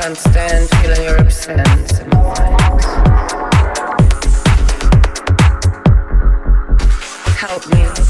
can't stand feeling your absence in my mind. Help me.